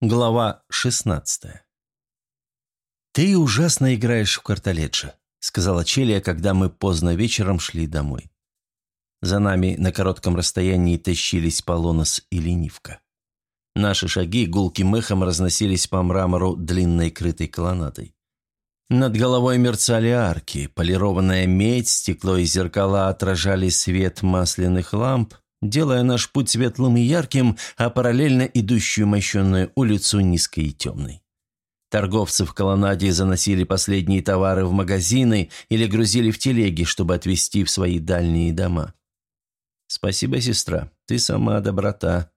Глава 16 «Ты ужасно играешь в картоледжи», — сказала Челия, когда мы поздно вечером шли домой. За нами на коротком расстоянии тащились Полонос и Ленивка. Наши шаги гулким эхом разносились по мрамору длинной крытой колоннадой. Над головой мерцали арки, полированная медь, стекло и зеркала отражали свет масляных ламп, делая наш путь светлым и ярким, а параллельно идущую мощенную улицу низкой и темной. Торговцы в колоннаде заносили последние товары в магазины или грузили в телеги, чтобы отвезти в свои дальние дома. «Спасибо, сестра, ты сама доброта».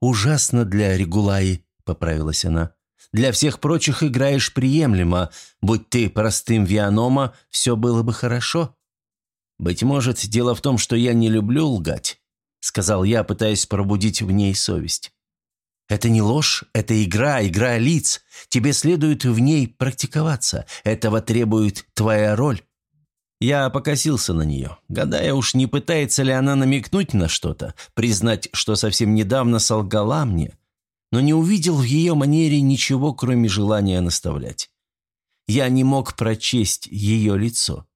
«Ужасно для Регулаи», — поправилась она. «Для всех прочих играешь приемлемо. Будь ты простым Вианома, все было бы хорошо». «Быть может, дело в том, что я не люблю лгать сказал я, пытаясь пробудить в ней совесть. «Это не ложь, это игра, игра лиц. Тебе следует в ней практиковаться. Этого требует твоя роль». Я покосился на нее, гадая уж, не пытается ли она намекнуть на что-то, признать, что совсем недавно солгала мне, но не увидел в ее манере ничего, кроме желания наставлять. Я не мог прочесть ее лицо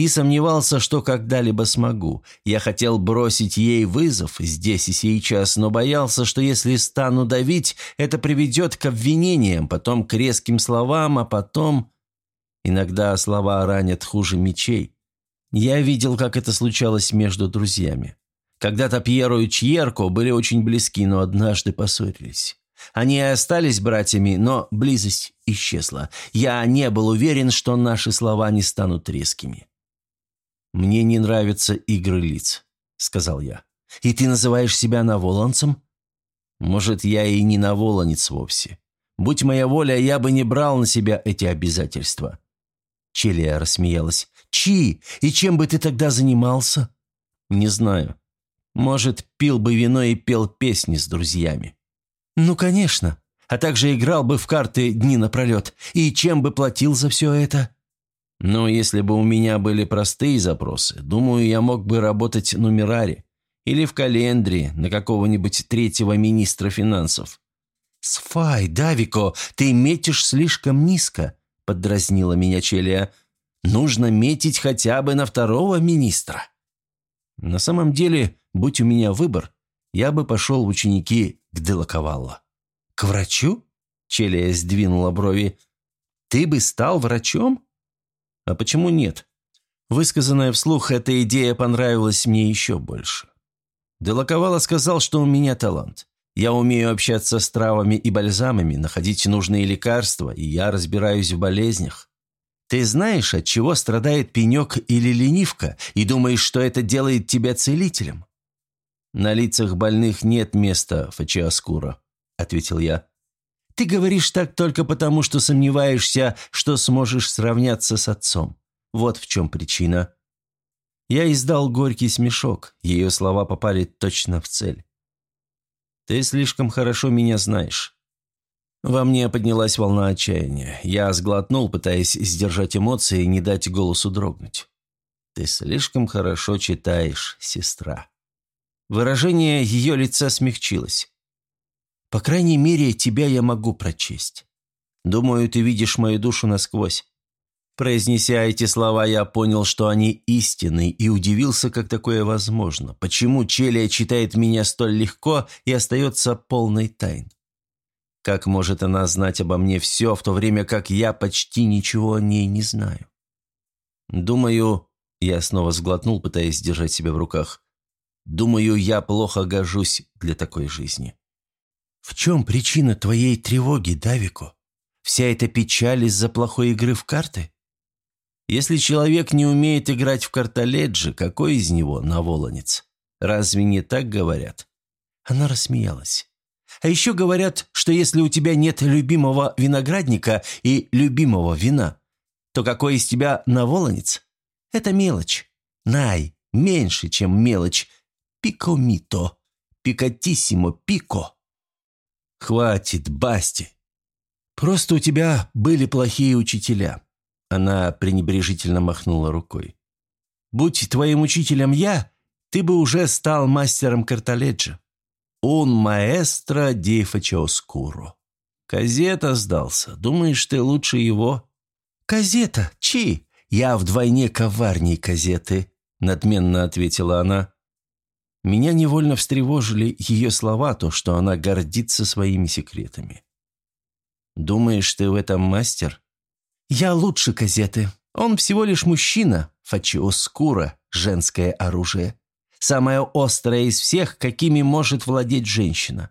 и сомневался, что когда-либо смогу. Я хотел бросить ей вызов здесь и сейчас, но боялся, что если стану давить, это приведет к обвинениям, потом к резким словам, а потом... Иногда слова ранят хуже мечей. Я видел, как это случалось между друзьями. Когда-то Пьеро и Чьерко были очень близки, но однажды поссорились. Они и остались братьями, но близость исчезла. Я не был уверен, что наши слова не станут резкими. «Мне не нравятся игры лиц», — сказал я. «И ты называешь себя наволонцем?» «Может, я и не наволонец вовсе. Будь моя воля, я бы не брал на себя эти обязательства». Челия рассмеялась. «Чи? И чем бы ты тогда занимался?» «Не знаю. Может, пил бы вино и пел песни с друзьями». «Ну, конечно. А также играл бы в карты дни напролет. И чем бы платил за все это?» Но если бы у меня были простые запросы, думаю, я мог бы работать нумераре или в календре на какого-нибудь третьего министра финансов. «Сфай, Давико, ты метишь слишком низко», – поддразнила меня Челия. «Нужно метить хотя бы на второго министра». На самом деле, будь у меня выбор, я бы пошел в ученики к Делаковалло. «К врачу?» – Челия сдвинула брови. «Ты бы стал врачом?» А почему нет? Высказанная вслух, эта идея понравилась мне еще больше. Делаковала сказал, что у меня талант. Я умею общаться с травами и бальзамами, находить нужные лекарства, и я разбираюсь в болезнях. Ты знаешь, от чего страдает пенек или ленивка, и думаешь, что это делает тебя целителем? На лицах больных нет места фачиаскура, ответил я. Ты говоришь так только потому, что сомневаешься, что сможешь сравняться с отцом. Вот в чем причина». Я издал горький смешок, ее слова попали точно в цель. «Ты слишком хорошо меня знаешь». Во мне поднялась волна отчаяния. Я сглотнул, пытаясь сдержать эмоции и не дать голосу дрогнуть. «Ты слишком хорошо читаешь, сестра». Выражение ее лица смягчилось. По крайней мере, тебя я могу прочесть. Думаю, ты видишь мою душу насквозь. Произнеся эти слова, я понял, что они истинны, и удивился, как такое возможно. Почему Челия читает меня столь легко и остается полной тайн? Как может она знать обо мне все, в то время как я почти ничего о ней не знаю? Думаю, я снова сглотнул, пытаясь держать себя в руках. Думаю, я плохо гожусь для такой жизни. «В чем причина твоей тревоги, Давико? Вся эта печаль из-за плохой игры в карты?» «Если человек не умеет играть в картоледжи, какой из него наволонец? Разве не так говорят?» Она рассмеялась. «А еще говорят, что если у тебя нет любимого виноградника и любимого вина, то какой из тебя наволонец? Это мелочь. Най, меньше, чем мелочь. Пикомито. Пикатиссимо пико». «Хватит, Басти. Просто у тебя были плохие учителя». Она пренебрежительно махнула рукой. «Будь твоим учителем я, ты бы уже стал мастером картоледжа. Он маэстро ди фачоскуро». «Казета сдался. Думаешь, ты лучше его?» «Казета? Чи? Я вдвойне коварней казеты», — надменно ответила она. Меня невольно встревожили ее слова, то, что она гордится своими секретами. «Думаешь, ты в этом мастер?» «Я лучше казеты. Он всего лишь мужчина, фачиоскура, женское оружие. Самое острое из всех, какими может владеть женщина.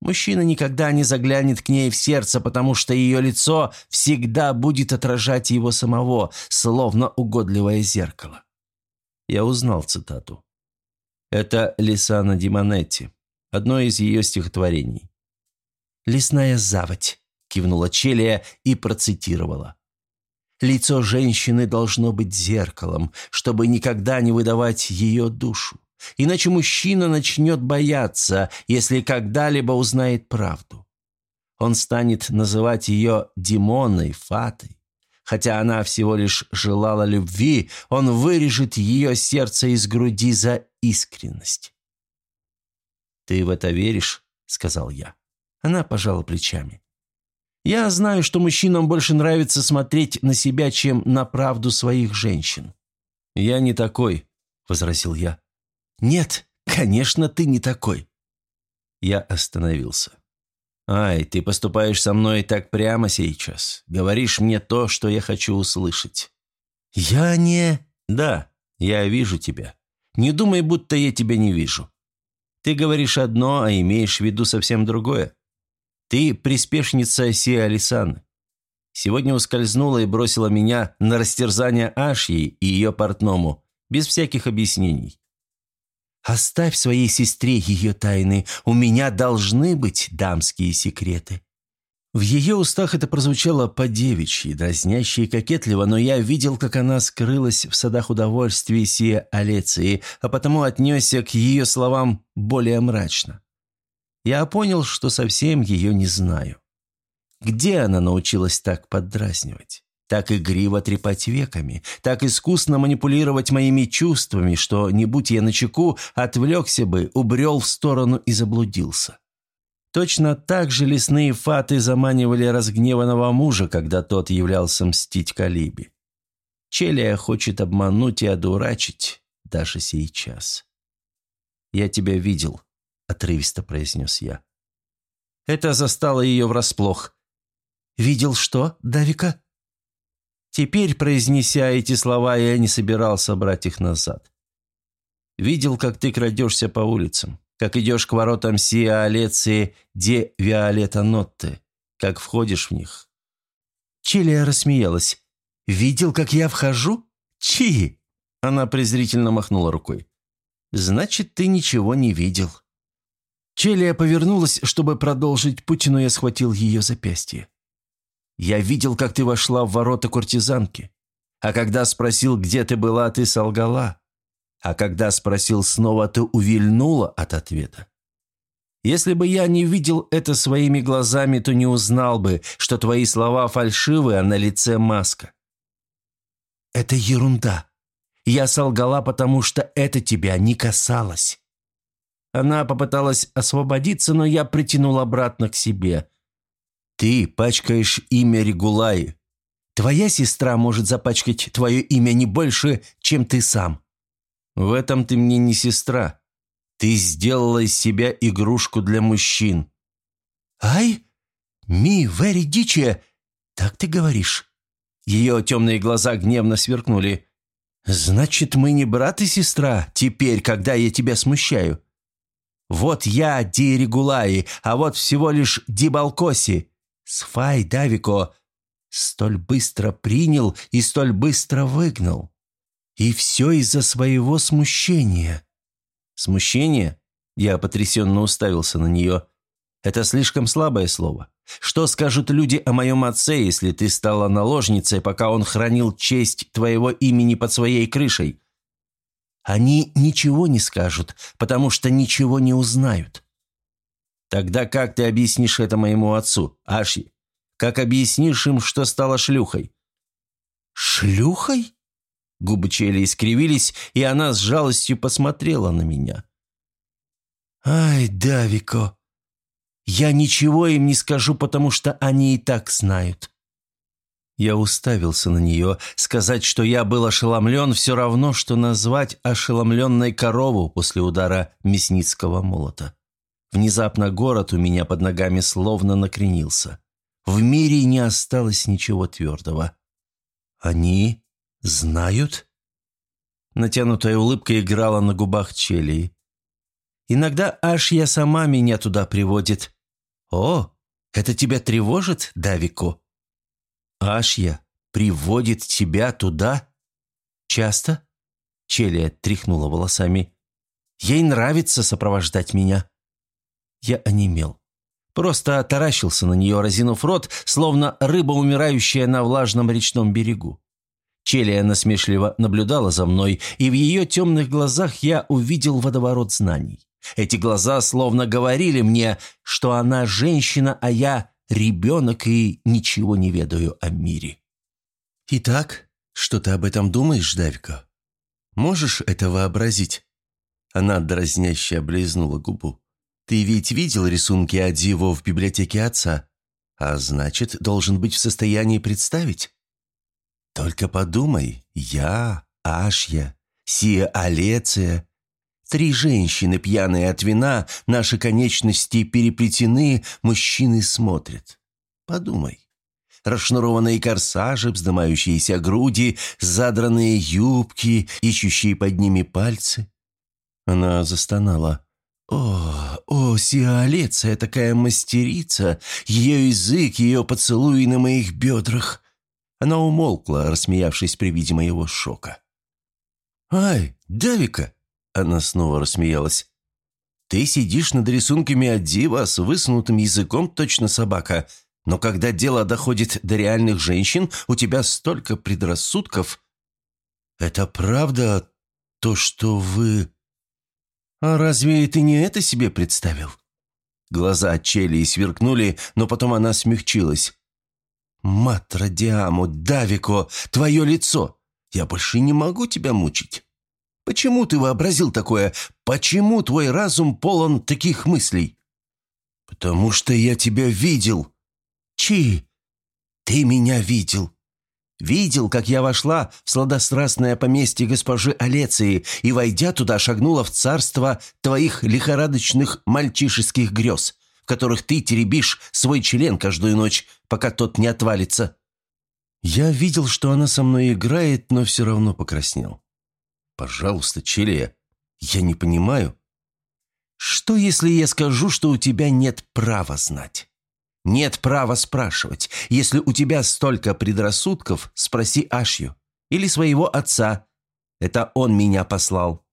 Мужчина никогда не заглянет к ней в сердце, потому что ее лицо всегда будет отражать его самого, словно угодливое зеркало. Я узнал цитату. Это Лисана Димонетти, одно из ее стихотворений. «Лесная заводь», — кивнула Челия и процитировала. «Лицо женщины должно быть зеркалом, чтобы никогда не выдавать ее душу. Иначе мужчина начнет бояться, если когда-либо узнает правду. Он станет называть ее Димоной, Фатой. Хотя она всего лишь желала любви, он вырежет ее сердце из груди за искренность. «Ты в это веришь?» — сказал я. Она пожала плечами. «Я знаю, что мужчинам больше нравится смотреть на себя, чем на правду своих женщин». «Я не такой», — возразил я. «Нет, конечно, ты не такой». Я остановился. «Ай, ты поступаешь со мной так прямо сейчас. Говоришь мне то, что я хочу услышать». «Я не...» «Да, я вижу тебя. Не думай, будто я тебя не вижу. Ты говоришь одно, а имеешь в виду совсем другое. Ты приспешница Си Алисаны. Сегодня ускользнула и бросила меня на растерзание Ашьи и ее портному, без всяких объяснений. Оставь своей сестре ее тайны. У меня должны быть дамские секреты». В ее устах это прозвучало по-девичьи, дразняще и кокетливо, но я видел, как она скрылась в садах удовольствия сия Алеции, а потому отнесся к ее словам более мрачно. Я понял, что совсем ее не знаю. Где она научилась так поддразнивать? Так игриво трепать веками, так искусно манипулировать моими чувствами, что, не будь я начеку, отвлекся бы, убрел в сторону и заблудился. Точно так же лесные фаты заманивали разгневанного мужа, когда тот являлся мстить Калибе. Челия хочет обмануть и одурачить даже сейчас. «Я тебя видел», — отрывисто произнес я. Это застало ее врасплох. «Видел что, Давика?» Теперь, произнеся эти слова, я не собирался брать их назад. Видел, как ты крадешься по улицам, как идешь к воротам Сиа Алеции де Виолета Нотте, как входишь в них. Челия рассмеялась. «Видел, как я вхожу? Чи?» Она презрительно махнула рукой. «Значит, ты ничего не видел». Челия повернулась, чтобы продолжить путь, но я схватил ее запястье. Я видел, как ты вошла в ворота куртизанки. А когда спросил, где ты была, ты солгала. А когда спросил снова, ты увильнула от ответа. Если бы я не видел это своими глазами, то не узнал бы, что твои слова фальшивы, а на лице маска. Это ерунда. Я солгала, потому что это тебя не касалось. Она попыталась освободиться, но я притянул обратно к себе. Ты пачкаешь имя Регулаи. Твоя сестра может запачкать твое имя не больше, чем ты сам. В этом ты мне не сестра. Ты сделала из себя игрушку для мужчин. Ай, ми, вери дичи, так ты говоришь. Ее темные глаза гневно сверкнули. «Значит, мы не брат и сестра, теперь, когда я тебя смущаю. Вот я Ди Регулаи, а вот всего лишь Ди Балкоси. Сфай Давико столь быстро принял и столь быстро выгнал. И все из-за своего смущения. Смущение? Я потрясенно уставился на нее. Это слишком слабое слово. Что скажут люди о моем отце, если ты стала наложницей, пока он хранил честь твоего имени под своей крышей? Они ничего не скажут, потому что ничего не узнают. Тогда как ты объяснишь это моему отцу, Аши? Как объяснишь им, что стала шлюхой?» «Шлюхой?» Губы Чели искривились, и она с жалостью посмотрела на меня. «Ай, Давико, Я ничего им не скажу, потому что они и так знают». Я уставился на нее. Сказать, что я был ошеломлен, все равно, что назвать ошеломленной корову после удара мясницкого молота. Внезапно город у меня под ногами словно накренился. В мире не осталось ничего твердого. «Они знают?» Натянутая улыбка играла на губах Челии. «Иногда аж я сама меня туда приводит. О, это тебя тревожит, Давико?» «Ашья приводит тебя туда?» «Часто?» Челия тряхнула волосами. «Ей нравится сопровождать меня». Я онемел. Просто таращился на нее, разинув рот, словно рыба, умирающая на влажном речном берегу. Челия насмешливо наблюдала за мной, и в ее темных глазах я увидел водоворот знаний. Эти глаза словно говорили мне, что она женщина, а я ребенок и ничего не ведаю о мире. «Итак, что ты об этом думаешь, Давика? Можешь это вообразить?» Она дразняще облизнула губу. «Ты ведь видел рисунки Адиво в библиотеке отца, а значит, должен быть в состоянии представить?» Только подумай, я, Ашья, Сия Алеция, три женщины, пьяные от вина, наши конечности переплетены, мужчины смотрят. Подумай. Расшнурованные корсажи, вздымающиеся груди, задранные юбки, ищущие под ними пальцы. Она застонала. «О, о, Сиалеция такая мастерица! Ее язык, ее поцелуи на моих бедрах!» Она умолкла, рассмеявшись при виде моего шока. «Ай, Давика!» Она снова рассмеялась. «Ты сидишь над рисунками от дива с высунутым языком, точно собака. Но когда дело доходит до реальных женщин, у тебя столько предрассудков. Это правда то, что вы... А разве ты не это себе представил?» Глаза Челии сверкнули, но потом она смягчилась. «Матра Диамо, Давико, твое лицо! Я больше не могу тебя мучить. Почему ты вообразил такое? Почему твой разум полон таких мыслей?» «Потому что я тебя видел». «Чи? Ты меня видел?» Видел, как я вошла в сладострастное поместье госпожи Алеции и, войдя туда, шагнула в царство твоих лихорадочных мальчишеских грез которых ты теребишь свой член каждую ночь, пока тот не отвалится». Я видел, что она со мной играет, но все равно покраснел. «Пожалуйста, Челия, я не понимаю». «Что, если я скажу, что у тебя нет права знать? Нет права спрашивать. Если у тебя столько предрассудков, спроси Ашью или своего отца. Это он меня послал».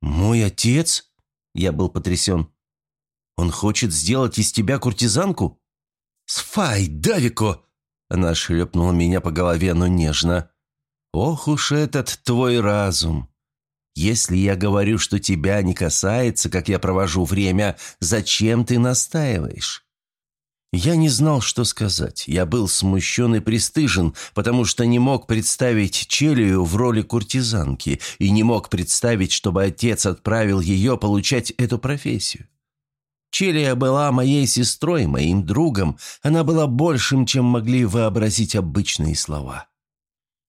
«Мой отец?» Я был потрясен. Он хочет сделать из тебя куртизанку?» «Сфай, Давико!» Она шлепнула меня по голове, но нежно. «Ох уж этот твой разум! Если я говорю, что тебя не касается, как я провожу время, зачем ты настаиваешь?» Я не знал, что сказать. Я был смущен и пристыжен, потому что не мог представить Челию в роли куртизанки и не мог представить, чтобы отец отправил ее получать эту профессию. Челия была моей сестрой, моим другом. Она была большим, чем могли вообразить обычные слова.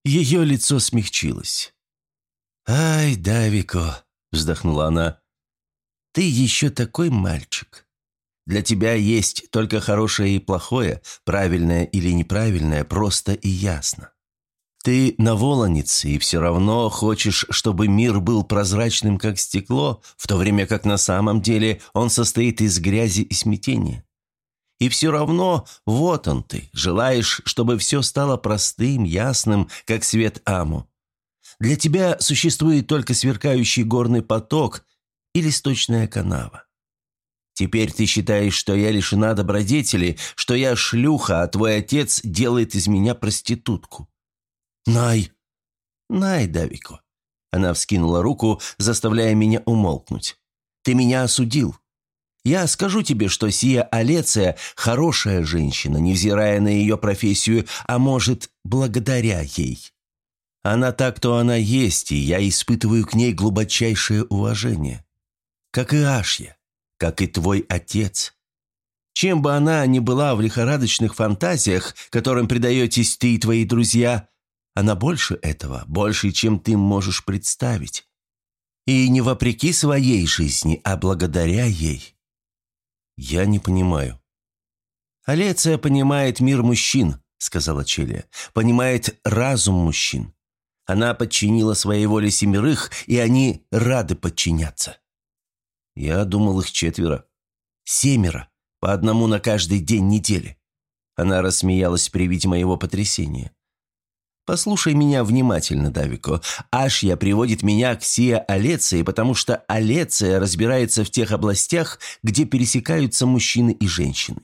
Ее лицо смягчилось. «Ай, Давико!» – вздохнула она. «Ты еще такой мальчик. Для тебя есть только хорошее и плохое, правильное или неправильное, просто и ясно. Ты наволонец, и все равно хочешь, чтобы мир был прозрачным, как стекло, в то время как на самом деле он состоит из грязи и смятения. И все равно вот он ты, желаешь, чтобы все стало простым, ясным, как свет Аму. Для тебя существует только сверкающий горный поток или сточная канава. Теперь ты считаешь, что я лишена добродетели, что я шлюха, а твой отец делает из меня проститутку. «Най!» «Най, Давико!» Она вскинула руку, заставляя меня умолкнуть. «Ты меня осудил. Я скажу тебе, что сия Алеция – хорошая женщина, невзирая на ее профессию, а может, благодаря ей. Она так, кто она есть, и я испытываю к ней глубочайшее уважение. Как и Ашья, как и твой отец. Чем бы она ни была в лихорадочных фантазиях, которым предаетесь ты и твои друзья, она больше этого, больше, чем ты можешь представить. И не вопреки своей жизни, а благодаря ей. Я не понимаю. Алеция понимает мир мужчин, сказала Челия, понимает разум мужчин. Она подчинила своей воле семерых, и они рады подчиняться. Я думал, их четверо. Семеро, по одному на каждый день недели. Она рассмеялась при виде моего потрясения. Послушай меня внимательно, Давико. Ашья приводит меня к Сия Алеции, потому что Алеция разбирается в тех областях, где пересекаются мужчины и женщины.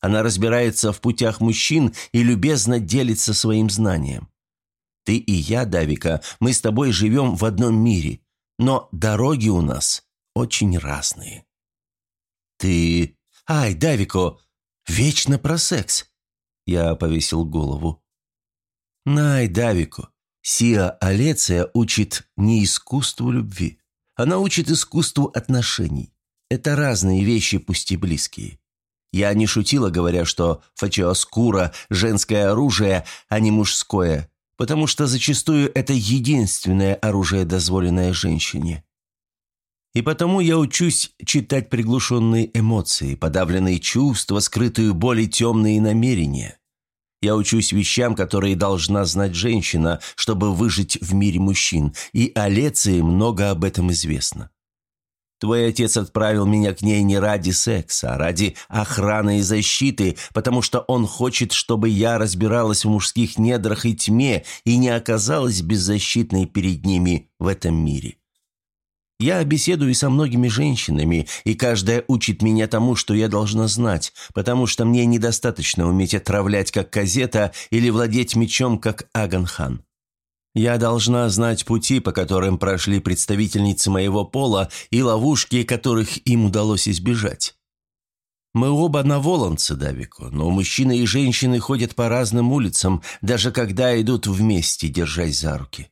Она разбирается в путях мужчин и любезно делится своим знанием. Ты и я, Давика, мы с тобой живем в одном мире, но дороги у нас очень разные. Ты... Ай, Давико, вечно про секс. Я повесил голову. Най, Давико, Сиа Алеция учит не искусству любви. Она учит искусству отношений. Это разные вещи, пусть и близкие. Я не шутила, говоря, что фачиоскура – женское оружие, а не мужское, потому что зачастую это единственное оружие, дозволенное женщине. И потому я учусь читать приглушенные эмоции, подавленные чувства, скрытую боль и темные намерения. Я учусь вещам, которые должна знать женщина, чтобы выжить в мире мужчин, и Алеции много об этом известно. Твой отец отправил меня к ней не ради секса, а ради охраны и защиты, потому что он хочет, чтобы я разбиралась в мужских недрах и тьме и не оказалась беззащитной перед ними в этом мире. Я беседую со многими женщинами, и каждая учит меня тому, что я должна знать, потому что мне недостаточно уметь отравлять, как казета, или владеть мечом, как Аганхан. Я должна знать пути, по которым прошли представительницы моего пола, и ловушки, которых им удалось избежать. Мы оба наволонцы, Давико, но мужчины и женщины ходят по разным улицам, даже когда идут вместе, держась за руки.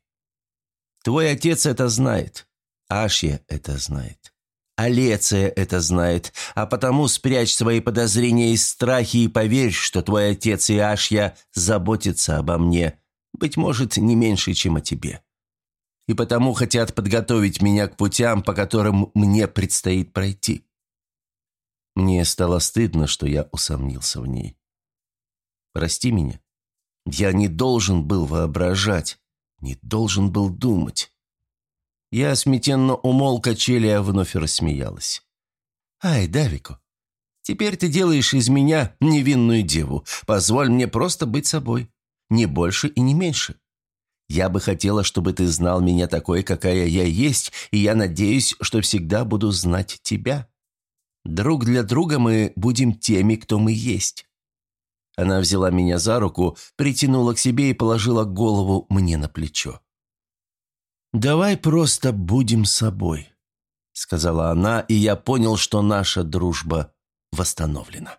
Твой отец это знает. Ашья это знает. Алеция это знает, а потому спрячь свои подозрения и страхи и поверь, что твой отец и Ашья заботятся обо мне – быть может, не меньше, чем о тебе. И потому хотят подготовить меня к путям, по которым мне предстоит пройти. Мне стало стыдно, что я усомнился в ней. Прости меня. Я не должен был воображать, не должен был думать. Я смятенно умолк, а Челия вновь рассмеялась. «Ай, Давико, теперь ты делаешь из меня невинную деву. Позволь мне просто быть собой не больше и не меньше. Я бы хотела, чтобы ты знал меня такой, какая я есть, и я надеюсь, что всегда буду знать тебя. Друг для друга мы будем теми, кто мы есть». Она взяла меня за руку, притянула к себе и положила голову мне на плечо. «Давай просто будем собой», — сказала она, и я понял, что наша дружба восстановлена.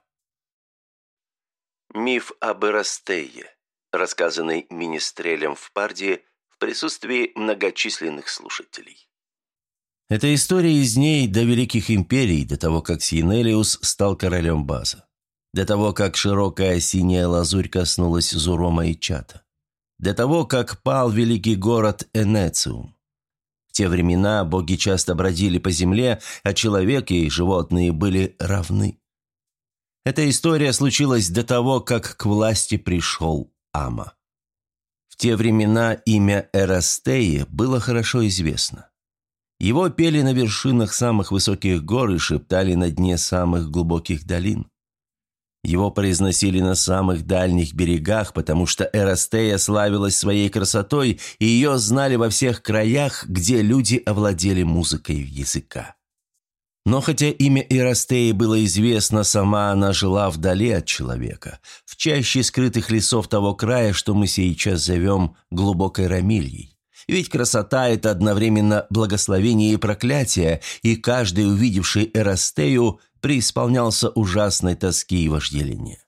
Миф об Эрастее рассказанный министрелем в Парде в присутствии многочисленных слушателей. Это история из дней до великих империй, до того, как Синелиус стал королем База, до того, как широкая синяя лазурь коснулась Зурома и Чата, до того, как пал великий город Энециум. В те времена боги часто бродили по земле, а человек и животные были равны. Эта история случилась до того, как к власти пришел Ама. В те времена имя Эрастеи было хорошо известно. Его пели на вершинах самых высоких гор и шептали на дне самых глубоких долин. Его произносили на самых дальних берегах, потому что Эрастея славилась своей красотой, и ее знали во всех краях, где люди овладели музыкой языка. Но хотя имя Ирастеи было известно, сама она жила вдали от человека, в чаще скрытых лесов того края, что мы сейчас зовем глубокой Рамильей. Ведь красота – это одновременно благословение и проклятие, и каждый, увидевший Эрастею, преисполнялся ужасной тоски и вожделения.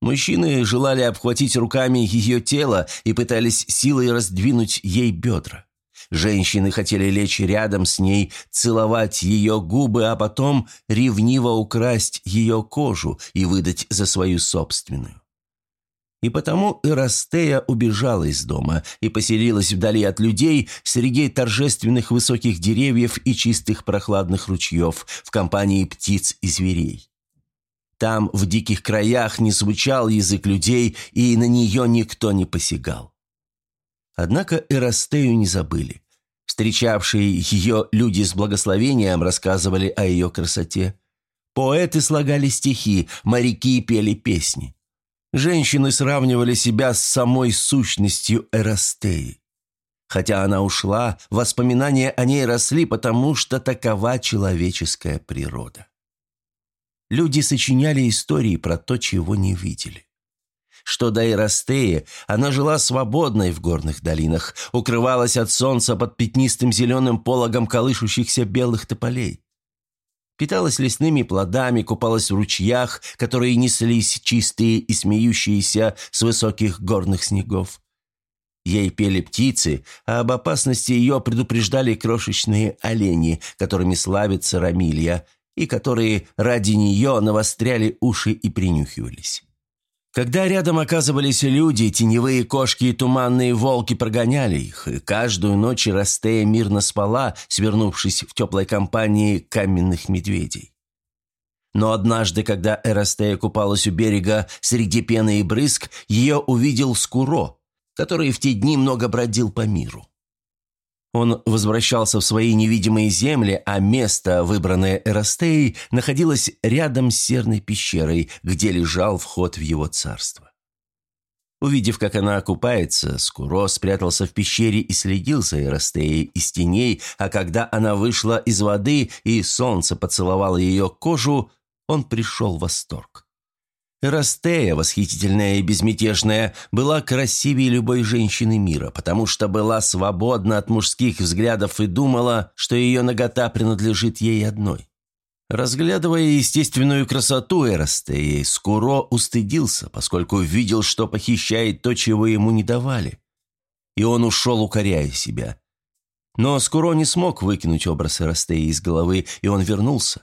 Мужчины желали обхватить руками ее тело и пытались силой раздвинуть ей бедра. Женщины хотели лечь рядом с ней, целовать ее губы, а потом ревниво украсть ее кожу и выдать за свою собственную. И потому Эрастея убежала из дома и поселилась вдали от людей среди торжественных высоких деревьев и чистых прохладных ручьев в компании птиц и зверей. Там, в диких краях, не звучал язык людей, и на нее никто не посягал. Однако Эрастею не забыли. Встречавшие ее люди с благословением рассказывали о ее красоте. Поэты слагали стихи, моряки пели песни. Женщины сравнивали себя с самой сущностью Эрастеи. Хотя она ушла, воспоминания о ней росли, потому что такова человеческая природа. Люди сочиняли истории про то, чего не видели. Что до Эрастеи, она жила свободной в горных долинах, укрывалась от солнца под пятнистым зеленым пологом колышущихся белых тополей. Питалась лесными плодами, купалась в ручьях, которые неслись чистые и смеющиеся с высоких горных снегов. Ей пели птицы, а об опасности ее предупреждали крошечные олени, которыми славится Рамилья, и которые ради нее навостряли уши и принюхивались. Когда рядом оказывались люди, теневые кошки и туманные волки прогоняли их, и каждую ночь Растея мирно спала, свернувшись в теплой компании каменных медведей. Но однажды, когда Эрастея купалась у берега среди пены и брызг, ее увидел Скуро, который в те дни много бродил по миру. Он возвращался в свои невидимые земли, а место, выбранное Эрастеей, находилось рядом с серной пещерой, где лежал вход в его царство. Увидев, как она окупается, Скуро спрятался в пещере и следил за Эрастеей из теней, а когда она вышла из воды и солнце поцеловало ее кожу, он пришел в восторг. Эрастея, восхитительная и безмятежная, была красивее любой женщины мира, потому что была свободна от мужских взглядов и думала, что ее нагота принадлежит ей одной. Разглядывая естественную красоту Эрастеи, Скуро устыдился, поскольку видел, что похищает то, чего ему не давали. И он ушел, укоряя себя. Но Скуро не смог выкинуть образ Эрастеи из головы, и он вернулся.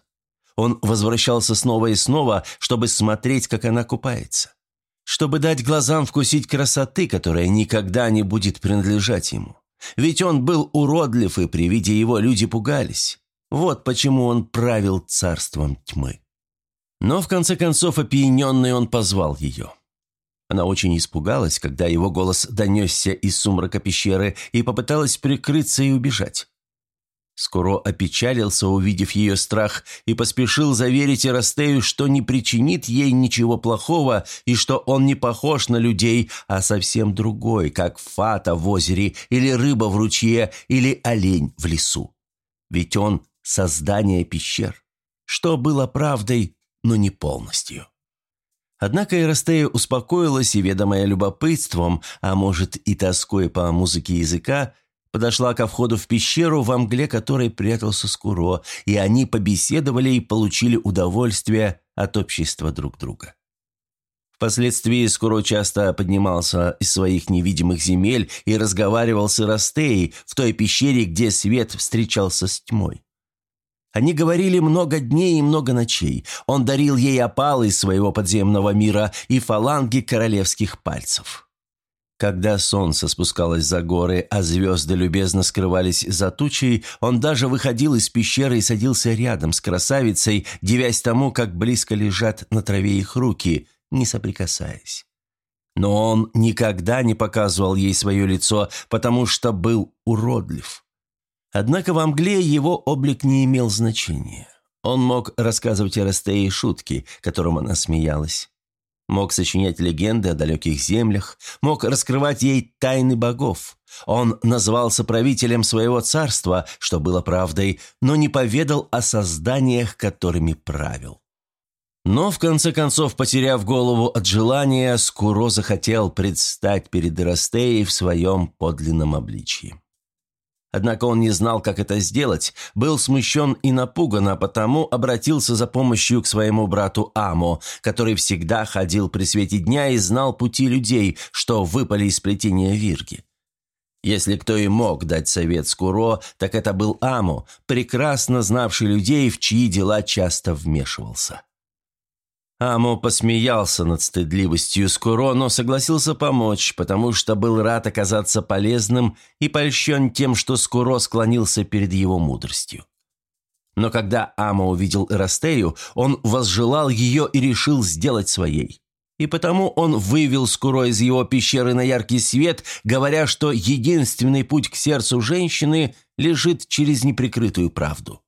Он возвращался снова и снова, чтобы смотреть, как она купается. Чтобы дать глазам вкусить красоты, которая никогда не будет принадлежать ему. Ведь он был уродлив, и при виде его люди пугались. Вот почему он правил царством тьмы. Но в конце концов опьяненный он позвал ее. Она очень испугалась, когда его голос донесся из сумрака пещеры и попыталась прикрыться и убежать. Скоро опечалился, увидев ее страх, и поспешил заверить Эрастею, что не причинит ей ничего плохого и что он не похож на людей, а совсем другой, как фата в озере или рыба в ручье или олень в лесу. Ведь он – создание пещер, что было правдой, но не полностью. Однако Эрастея успокоилась и, ведомая любопытством, а может и тоской по музыке языка, подошла ко входу в пещеру, во мгле которой прятался Скуро, и они побеседовали и получили удовольствие от общества друг друга. Впоследствии Скуро часто поднимался из своих невидимых земель и разговаривал с Ирастеей в той пещере, где свет встречался с тьмой. Они говорили много дней и много ночей. Он дарил ей опалы своего подземного мира и фаланги королевских пальцев. Когда солнце спускалось за горы, а звезды любезно скрывались за тучей, он даже выходил из пещеры и садился рядом с красавицей, девясь тому, как близко лежат на траве их руки, не соприкасаясь. Но он никогда не показывал ей свое лицо, потому что был уродлив. Однако в мгле его облик не имел значения. Он мог рассказывать Эрастее шутки, которым она смеялась. Мог сочинять легенды о далеких землях, мог раскрывать ей тайны богов. Он назвался правителем своего царства, что было правдой, но не поведал о созданиях, которыми правил. Но, в конце концов, потеряв голову от желания, Скуро захотел предстать перед Эрастеей в своем подлинном обличье. Однако он не знал, как это сделать, был смущен и напуган, а потому обратился за помощью к своему брату Амо, который всегда ходил при свете дня и знал пути людей, что выпали из плетения Вирги. Если кто и мог дать совет Скуро, так это был Аму, прекрасно знавший людей, в чьи дела часто вмешивался. Амо посмеялся над стыдливостью Скуро, но согласился помочь, потому что был рад оказаться полезным и польщен тем, что Скуро склонился перед его мудростью. Но когда Амо увидел Эрастею, он возжелал ее и решил сделать своей. И потому он вывел Скуро из его пещеры на яркий свет, говоря, что единственный путь к сердцу женщины лежит через неприкрытую правду.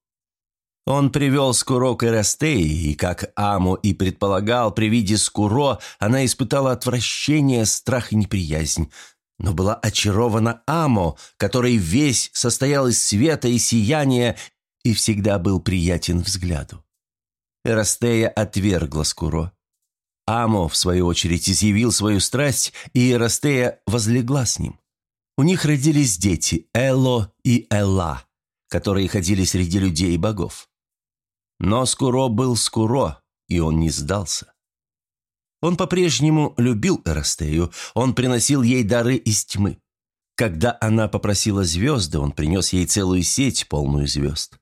Он привел Скуро к Эрастеи, и, как Аму и предполагал, при виде Скуро она испытала отвращение, страх и неприязнь, но была очарована Амо, который весь состоял из света и сияния и всегда был приятен взгляду. Эрастея отвергла Скуро. Амо, в свою очередь, изъявил свою страсть, и Эрастея возлегла с ним. У них родились дети Эло и Элла, которые ходили среди людей и богов. Но Скуро был Скуро, и он не сдался. Он по-прежнему любил Эрастею, он приносил ей дары из тьмы. Когда она попросила звезды, он принес ей целую сеть, полную звезд.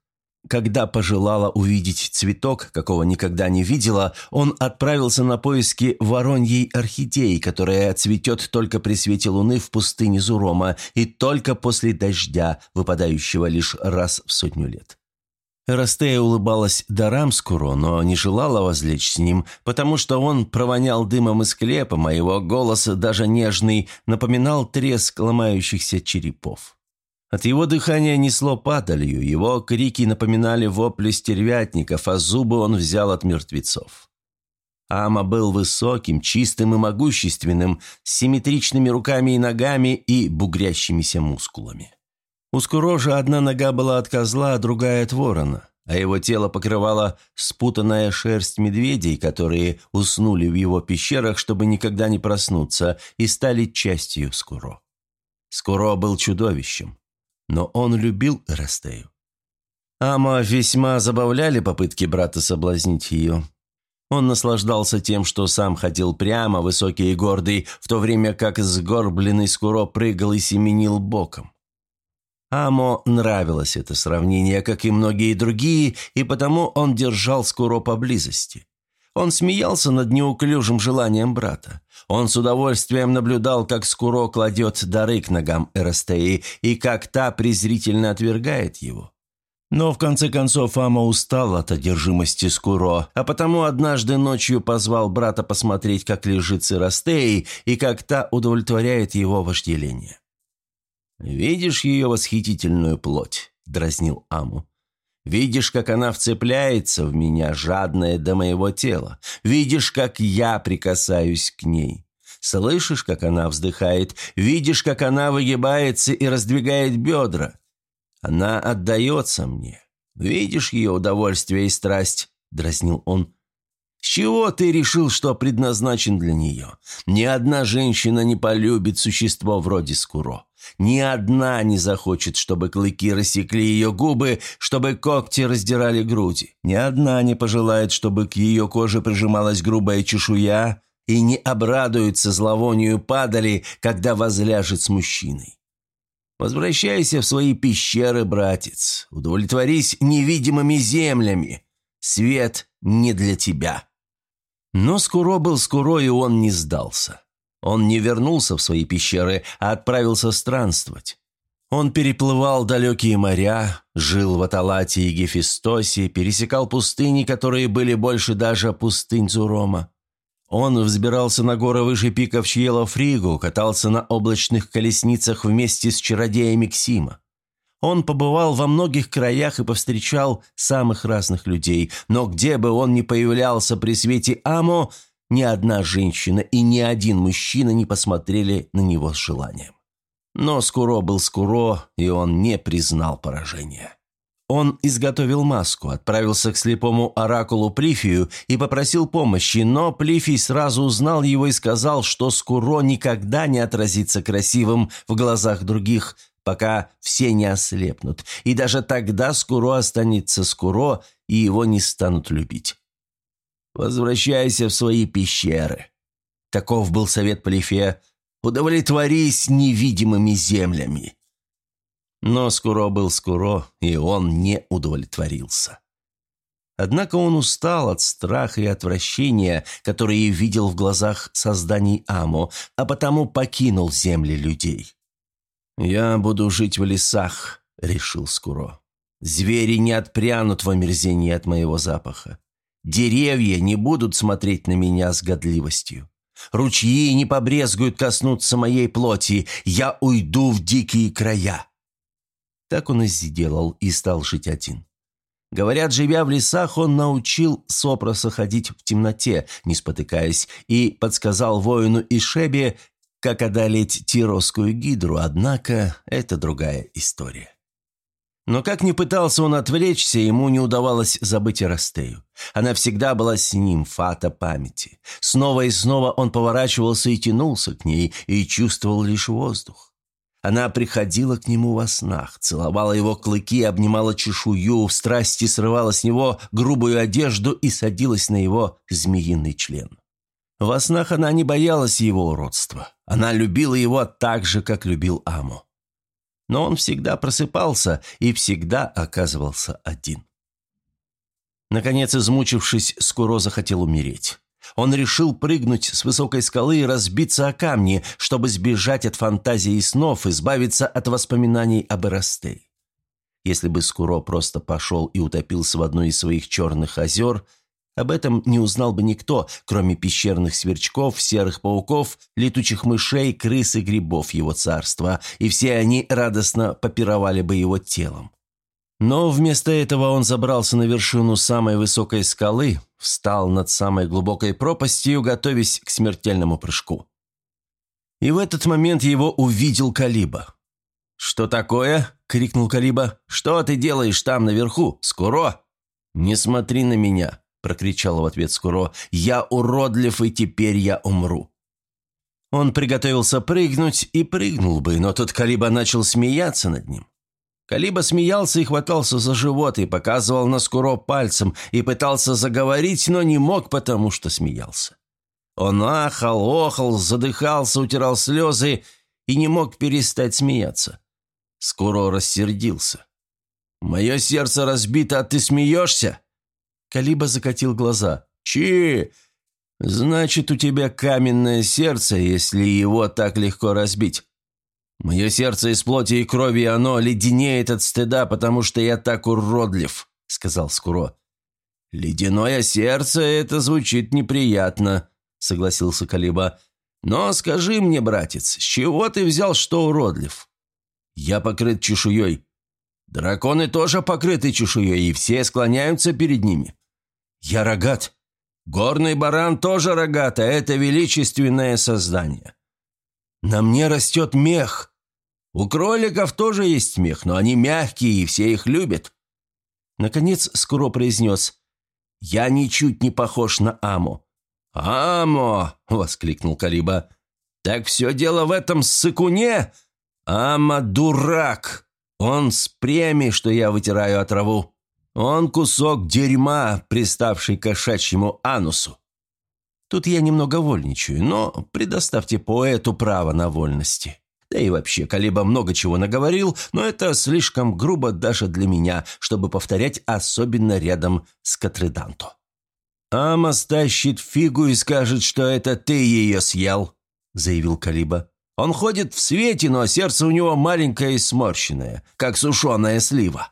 Когда пожелала увидеть цветок, какого никогда не видела, он отправился на поиски вороньей орхидеи, которая цветет только при свете луны в пустыне Зурома и только после дождя, выпадающего лишь раз в сотню лет. Растея улыбалась Дарамскуру, но не желала возлечь с ним, потому что он провонял дымом из клепа, а его голос, даже нежный, напоминал треск ломающихся черепов. От его дыхания несло падалью, его крики напоминали вопли стервятников, а зубы он взял от мертвецов. Ама был высоким, чистым и могущественным, с симметричными руками и ногами и бугрящимися мускулами. У Скурожа одна нога была от козла, а другая от ворона, а его тело покрывала спутанная шерсть медведей, которые уснули в его пещерах, чтобы никогда не проснуться, и стали частью Скуро. Скуро был чудовищем, но он любил Эрастею. Ама весьма забавляли попытки брата соблазнить ее. Он наслаждался тем, что сам ходил прямо, высокий и гордый, в то время как сгорбленный Скуро прыгал и семенил боком. Амо нравилось это сравнение, как и многие другие, и потому он держал Скуро поблизости. Он смеялся над неуклюжим желанием брата. Он с удовольствием наблюдал, как Скуро кладет дары к ногам Эрастеи и как та презрительно отвергает его. Но в конце концов Ама устал от одержимости Скуро, а потому однажды ночью позвал брата посмотреть, как лежит с Эрастеей и как та удовлетворяет его вожделение. «Видишь ее восхитительную плоть?» – дразнил Аму. «Видишь, как она вцепляется в меня, жадная до моего тела? Видишь, как я прикасаюсь к ней? Слышишь, как она вздыхает? Видишь, как она выгибается и раздвигает бедра? Она отдается мне. Видишь ее удовольствие и страсть?» – дразнил он. «С чего ты решил, что предназначен для нее? Ни одна женщина не полюбит существо вроде Скуро. Ни одна не захочет, чтобы клыки рассекли ее губы, чтобы когти раздирали груди. Ни одна не пожелает, чтобы к ее коже прижималась грубая чешуя и не обрадуется зловонию падали, когда возляжет с мужчиной. Возвращайся в свои пещеры, братец. Удовлетворись невидимыми землями. Свет не для тебя. Но Скуро был Скуро, и он не сдался. Он не вернулся в свои пещеры, а отправился странствовать. Он переплывал далекие моря, жил в Аталате и Гефистосе, пересекал пустыни, которые были больше даже пустынь Зурома. Он взбирался на горы выше пиков Чьело-Фригу, катался на облачных колесницах вместе с чародеями Ксима. Он побывал во многих краях и повстречал самых разных людей, но где бы он ни появлялся при свете Амо, ни одна женщина и ни один мужчина не посмотрели на него с желанием. Но Скуро был Скуро, и он не признал поражения. Он изготовил маску, отправился к слепому оракулу Плифию и попросил помощи, но Плифий сразу узнал его и сказал, что Скуро никогда не отразится красивым в глазах других, пока все не ослепнут, и даже тогда Скуро останется Скуро, и его не станут любить. «Возвращайся в свои пещеры». Таков был совет Полифея. Удовлетворись невидимыми землями». Но Скуро был Скуро, и он не удовлетворился. Однако он устал от страха и отвращения, которые видел в глазах созданий Амо, а потому покинул земли людей. «Я буду жить в лесах», — решил Скуро. «Звери не отпрянут в омерзении от моего запаха. Деревья не будут смотреть на меня с годливостью. Ручьи не побрезгуют коснуться моей плоти. Я уйду в дикие края». Так он и сделал, и стал жить один. Говорят, живя в лесах, он научил Сопроса ходить в темноте, не спотыкаясь, и подсказал воину Ишебе, как одолеть тиросскую гидру, однако это другая история. Но как ни пытался он отвлечься, ему не удавалось забыть Эрастею. Она всегда была с ним, фата памяти. Снова и снова он поворачивался и тянулся к ней, и чувствовал лишь воздух. Она приходила к нему во снах, целовала его клыки, обнимала чешую, в страсти срывала с него грубую одежду и садилась на его змеиный член. Во снах она не боялась его уродства. Она любила его так же, как любил Аму. Но он всегда просыпался и всегда оказывался один. Наконец, измучившись, Скуро захотел умереть. Он решил прыгнуть с высокой скалы и разбиться о камни, чтобы сбежать от фантазии и снов, избавиться от воспоминаний об Эрастей. Если бы Скуро просто пошел и утопился в одной из своих черных озер, об этом не узнал бы никто, кроме пещерных сверчков, серых пауков, летучих мышей, крыс и грибов его царства, и все они радостно попировали бы его телом. Но вместо этого он забрался на вершину самой высокой скалы, встал над самой глубокой пропастью, готовясь к смертельному прыжку. И в этот момент его увидел Калиба. «Что такое?» — крикнул Калиба. «Что ты делаешь там наверху, Скуро?» «Не смотри на меня!» — прокричал в ответ Скуро. «Я уродлив, и теперь я умру!» Он приготовился прыгнуть и прыгнул бы, но тут Калиба начал смеяться над ним. Калиба смеялся и хватался за живот, и показывал на Скуро пальцем, и пытался заговорить, но не мог, потому что смеялся. Он ахал, охал, задыхался, утирал слезы и не мог перестать смеяться. Скуро рассердился. «Мое сердце разбито, а ты смеешься?» Калиба закатил глаза. «Чи! Значит, у тебя каменное сердце, если его так легко разбить. Мое сердце из плоти и крови, оно леденеет от стыда, потому что я так уродлив», — сказал Скуро. «Ледяное сердце — это звучит неприятно», — согласился Калиба. «Но скажи мне, братец, с чего ты взял, что уродлив?» «Я покрыт чешуей». «Драконы тоже покрыты чешуей, и все склоняются перед ними». «Я рогат». «Горный баран тоже рогат, а это величественное создание». На мне растет мех. У кроликов тоже есть мех, но они мягкие, и все их любят». Наконец Скуро произнес, «Я ничуть не похож на Аму». «Амо!» — воскликнул Калиба. «Так все дело в этом сыкуне? Ама дурак! Он с преми, что я вытираю от траву. Он кусок дерьма, приставший кошачьему анусу. Тут я немного вольничаю, но предоставьте поэту право на вольности. Да и вообще, Калиба много чего наговорил, но это слишком грубо даже для меня, чтобы повторять особенно рядом с Катреданто. «Амос тащит фигу и скажет, что это ты ее съел», — заявил Калиба. «Он ходит в свете, но сердце у него маленькое и сморщенное, как сушеная слива.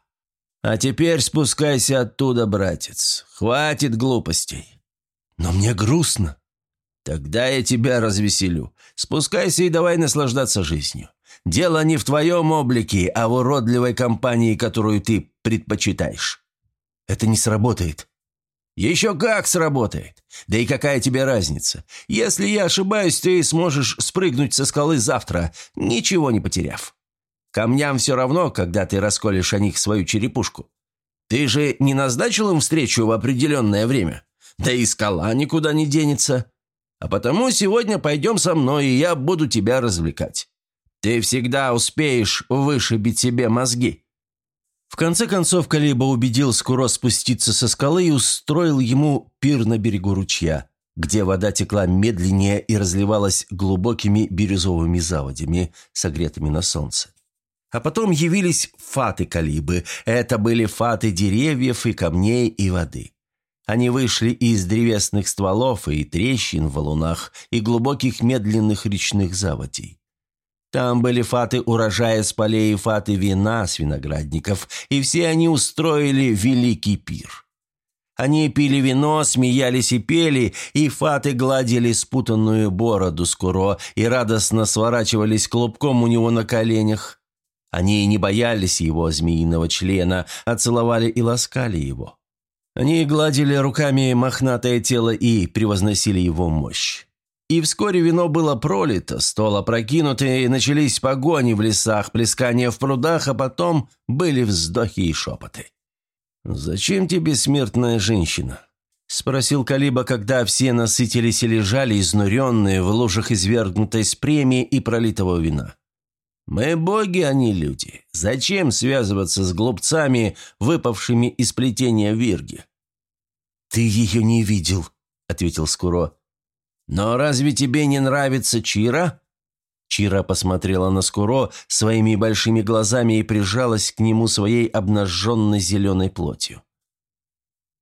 А теперь спускайся оттуда, братец. Хватит глупостей. «Но мне грустно». «Тогда я тебя развеселю. Спускайся и давай наслаждаться жизнью. Дело не в твоем облике, а в уродливой компании, которую ты предпочитаешь». «Это не сработает». «Еще как сработает! Да и какая тебе разница? Если я ошибаюсь, ты сможешь спрыгнуть со скалы завтра, ничего не потеряв. Камням все равно, когда ты расколешь о них свою черепушку. Ты же не назначил им встречу в определенное время?» Да и скала никуда не денется. А потому сегодня пойдем со мной, и я буду тебя развлекать. Ты всегда успеешь вышибить себе мозги». В конце концов, Калиба убедил Скуро спуститься со скалы и устроил ему пир на берегу ручья. где вода текла медленнее и разливалась глубокими бирюзовыми заводями, согретыми на солнце. А потом явились фаты Калибы. Это были фаты деревьев и камней и воды. Они вышли из древесных стволов и трещин в валунах и глубоких медленных речных заводей. Там были фаты урожая с полей и фаты вина с виноградников, и все они устроили великий пир. Они пили вино, смеялись и пели, и фаты гладили спутанную бороду Скуро и радостно сворачивались клубком у него на коленях. Они не боялись его змеиного члена, а целовали и ласкали его. Они гладили руками мохнатое тело и превозносили его мощь. И вскоре вино было пролито, стол опрокинутый, и начались погони в лесах, плескания в прудах, а потом были вздохи и шепоты. «Зачем тебе смертная женщина?» – спросил Калиба, когда все насытились и лежали, изнуренные в лужах извергнутой с премии и пролитого вина. Мы боги, а не люди. Зачем связываться с глупцами, выпавшими из плетения Вирги?» «Ты ее не видел», — ответил Скуро. «Но разве тебе не нравится Чира?» Чира посмотрела на Скуро своими большими глазами и прижалась к нему своей обнаженной зеленой плотью.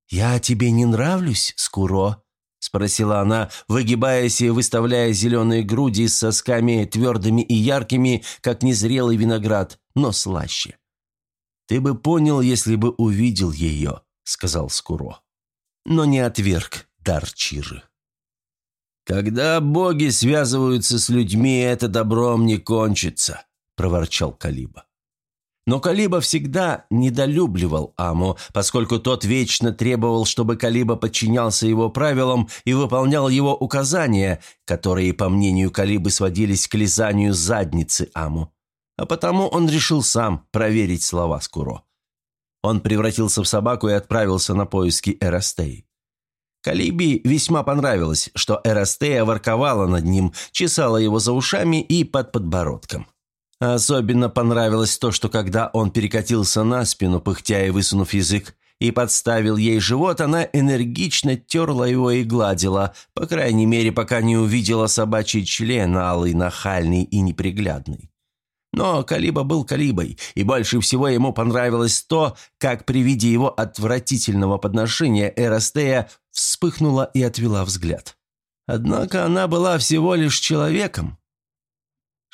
«Я тебе не нравлюсь, Скуро?» – спросила она, выгибаясь и выставляя зеленые груди с сосками твердыми и яркими, как незрелый виноград, но слаще. «Ты бы понял, если бы увидел ее», – сказал Скуро. Но не отверг дар Чиры. «Когда боги связываются с людьми, это добром не кончится», – проворчал Калиба. Но Калиба всегда недолюбливал Аму, поскольку тот вечно требовал, чтобы Калиба подчинялся его правилам и выполнял его указания, которые, по мнению Калибы, сводились к лизанию задницы Аму. А потому он решил сам проверить слова Скуро. Он превратился в собаку и отправился на поиски Эрастей. Калиби весьма понравилось, что Эрастея ворковала над ним, чесала его за ушами и под подбородком. Особенно понравилось то, что когда он перекатился на спину, пыхтя и высунув язык, и подставил ей живот, она энергично терла его и гладила, по крайней мере, пока не увидела собачий член, алый, нахальный и неприглядный. Но Калиба был Калибой, и больше всего ему понравилось то, как при виде его отвратительного подношения Эрастея вспыхнула и отвела взгляд. Однако она была всего лишь человеком,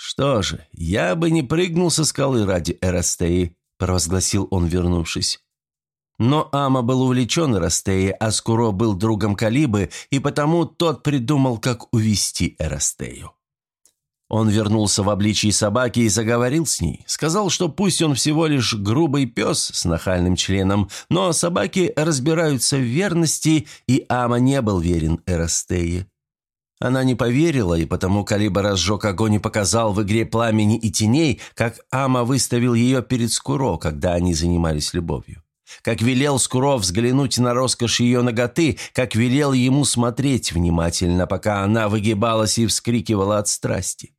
«Что же, я бы не прыгнул со скалы ради Эрастеи», – провозгласил он, вернувшись. Но Ама был увлечен Эрастеей, а Скуро был другом Калибы, и потому тот придумал, как увести Эрастею. Он вернулся в обличии собаки и заговорил с ней. Сказал, что пусть он всего лишь грубый пес с нахальным членом, но собаки разбираются в верности, и Ама не был верен Эрастее. Она не поверила, и потому Калиба разжег огонь и показал в игре пламени и теней, как Ама выставил ее перед Скуро, когда они занимались любовью. Как велел Скуро взглянуть на роскошь ее ноготы, как велел ему смотреть внимательно, пока она выгибалась и вскрикивала от страсти.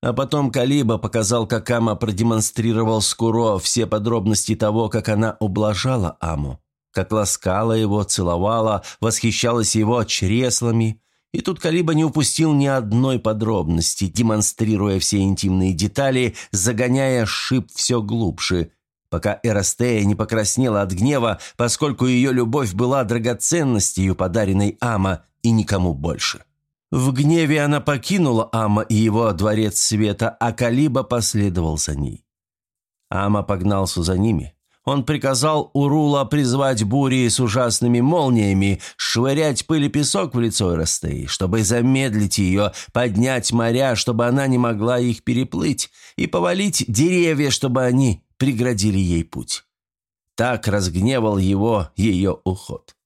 А потом Калиба показал, как Ама продемонстрировал Скуро все подробности того, как она ублажала Аму, как ласкала его, целовала, восхищалась его чреслами, и тут Калиба не упустил ни одной подробности, демонстрируя все интимные детали, загоняя шип все глубже, пока Эрастея не покраснела от гнева, поскольку ее любовь была драгоценностью, подаренной Ама, и никому больше. В гневе она покинула Ама и его дворец света, а Калиба последовал за ней. Ама погнался за ними. Он приказал Урула призвать бури с ужасными молниями, швырять пыль и песок в лицо Эрастеи, чтобы замедлить ее, поднять моря, чтобы она не могла их переплыть, и повалить деревья, чтобы они преградили ей путь. Так разгневал его ее уход.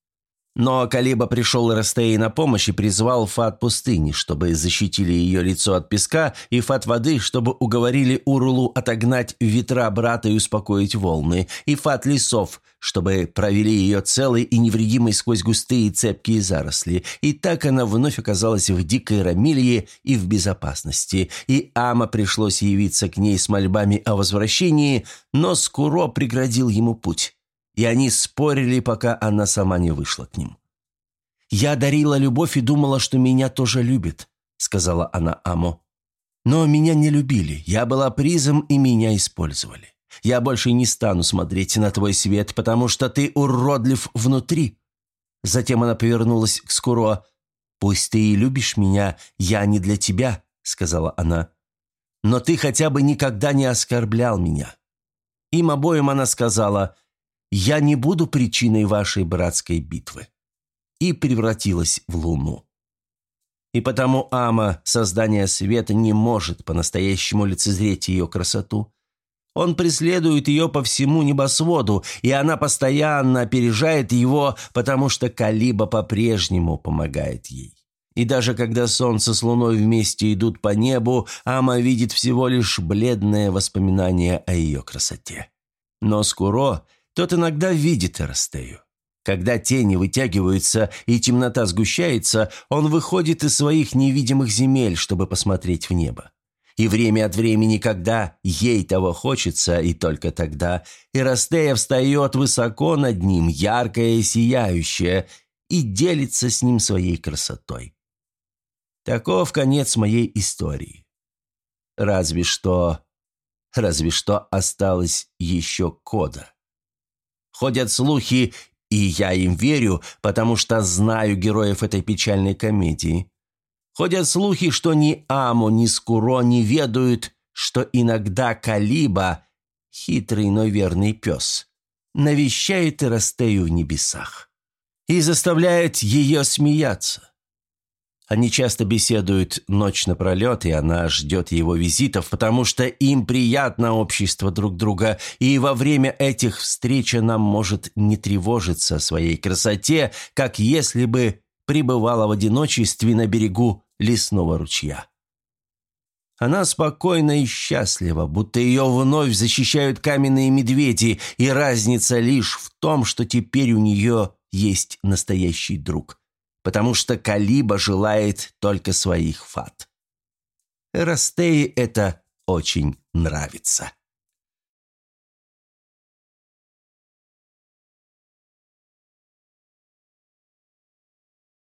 Но Калиба пришел Растеи на помощь и призвал Фат пустыни, чтобы защитили ее лицо от песка, и Фат воды, чтобы уговорили Урулу отогнать ветра брата и успокоить волны, и Фат лесов, чтобы провели ее целой и невредимой сквозь густые цепкие заросли. И так она вновь оказалась в дикой Рамилье и в безопасности. И Ама пришлось явиться к ней с мольбами о возвращении, но Скуро преградил ему путь и они спорили, пока она сама не вышла к ним. «Я дарила любовь и думала, что меня тоже любят», — сказала она Амо. «Но меня не любили. Я была призом, и меня использовали. Я больше не стану смотреть на твой свет, потому что ты уродлив внутри». Затем она повернулась к Скуро. «Пусть ты и любишь меня, я не для тебя», — сказала она. «Но ты хотя бы никогда не оскорблял меня». Им обоим она сказала, «Я не буду причиной вашей братской битвы» и превратилась в луну. И потому Ама, создание света, не может по-настоящему лицезреть ее красоту. Он преследует ее по всему небосводу, и она постоянно опережает его, потому что Калиба по-прежнему помогает ей. И даже когда солнце с луной вместе идут по небу, Ама видит всего лишь бледное воспоминание о ее красоте. Но Скуро, тот иногда видит Эрастею. Когда тени вытягиваются и темнота сгущается, он выходит из своих невидимых земель, чтобы посмотреть в небо. И время от времени, когда ей того хочется, и только тогда, Ирастея встает высоко над ним, яркая и сияющая, и делится с ним своей красотой. Таков конец моей истории. Разве что... Разве что осталось еще кода. Ходят слухи, и я им верю, потому что знаю героев этой печальной комедии. Ходят слухи, что ни Амо, ни Скуро не ведают, что иногда Калиба, хитрый, но верный пес, навещает Ирастею в небесах и заставляет ее смеяться. Они часто беседуют ночь напролет, и она ждет его визитов, потому что им приятно общество друг друга, и во время этих встреч она может не тревожиться своей красоте, как если бы пребывала в одиночестве на берегу лесного ручья. Она спокойна и счастлива, будто ее вновь защищают каменные медведи, и разница лишь в том, что теперь у нее есть настоящий друг, потому что Калиба желает только своих фат. Растеи это очень нравится.